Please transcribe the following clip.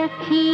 रखी